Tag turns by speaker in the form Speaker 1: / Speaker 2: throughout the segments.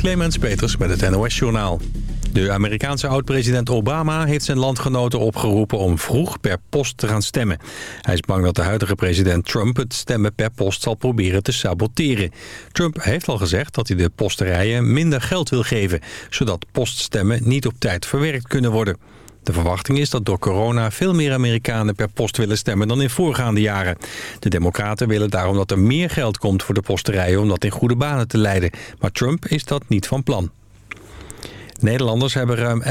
Speaker 1: Clemens Peters met het NOS Journaal. De Amerikaanse oud-president Obama heeft zijn landgenoten opgeroepen om vroeg per post te gaan stemmen. Hij is bang dat de huidige president Trump het stemmen per post zal proberen te saboteren. Trump heeft al gezegd dat hij de posterijen minder geld wil geven, zodat poststemmen niet op tijd verwerkt kunnen worden. De verwachting is dat door corona veel meer Amerikanen per post willen stemmen dan in voorgaande jaren. De democraten willen daarom dat er meer geld komt voor de posterijen om dat in goede banen te leiden. Maar Trump is dat niet van plan. Nederlanders hebben ruim 11,4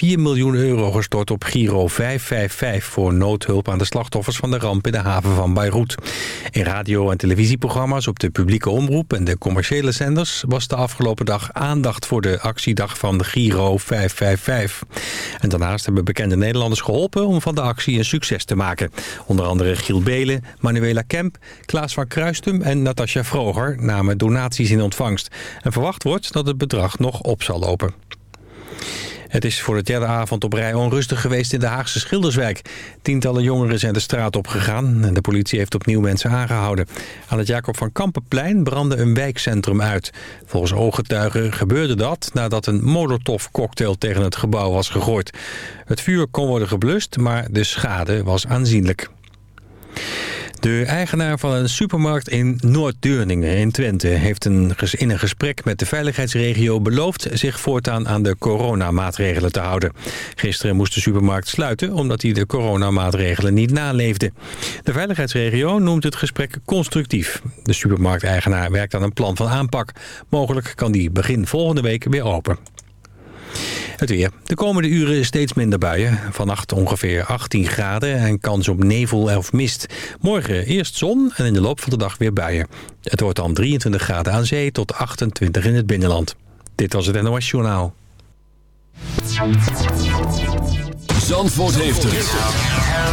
Speaker 1: miljoen euro gestort op Giro 555... voor noodhulp aan de slachtoffers van de ramp in de haven van Beirut. In radio- en televisieprogramma's op de publieke omroep en de commerciële zenders... was de afgelopen dag aandacht voor de actiedag van Giro 555. En daarnaast hebben bekende Nederlanders geholpen om van de actie een succes te maken. Onder andere Giel Belen, Manuela Kemp, Klaas van Kruistum en Natasja Vroger... namen donaties in ontvangst. En verwacht wordt dat het bedrag nog op zal lopen. Het is voor de derde avond op rij onrustig geweest in de Haagse Schilderswijk. Tientallen jongeren zijn de straat opgegaan en de politie heeft opnieuw mensen aangehouden. Aan het Jacob van Kampenplein brandde een wijkcentrum uit. Volgens ooggetuigen gebeurde dat nadat een cocktail tegen het gebouw was gegooid. Het vuur kon worden geblust, maar de schade was aanzienlijk. De eigenaar van een supermarkt in Noord-Deurningen in Twente... heeft een, in een gesprek met de veiligheidsregio beloofd... zich voortaan aan de coronamaatregelen te houden. Gisteren moest de supermarkt sluiten... omdat hij de coronamaatregelen niet naleefde. De veiligheidsregio noemt het gesprek constructief. De supermarkteigenaar werkt aan een plan van aanpak. Mogelijk kan die begin volgende week weer open. Het weer. De komende uren steeds minder buien. Vannacht ongeveer 18 graden en kans op nevel of mist. Morgen eerst zon en in de loop van de dag weer buien. Het wordt dan 23 graden aan zee tot 28 in het binnenland. Dit was het NOS Journaal.
Speaker 2: Zandvoort heeft het.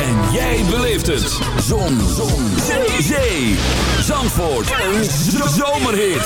Speaker 2: En jij beleeft het. Zon. zon. Zee. Zee. Zandvoort. Een zomerhit